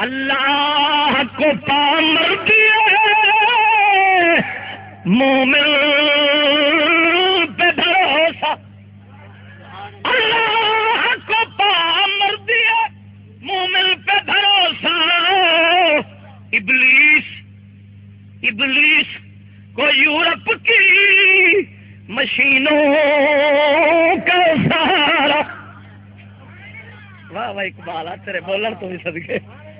اللہ کو پامر دیا مومن پہ بھروسہ۔ اللہ کو پامر دیا مومن پہ بھروسہ۔ ابلیس ابلیس کو یورپ کی مشینوں کا سہارا۔ واہ واہ، اقبال آ تیرے بولن تو بھی صدقے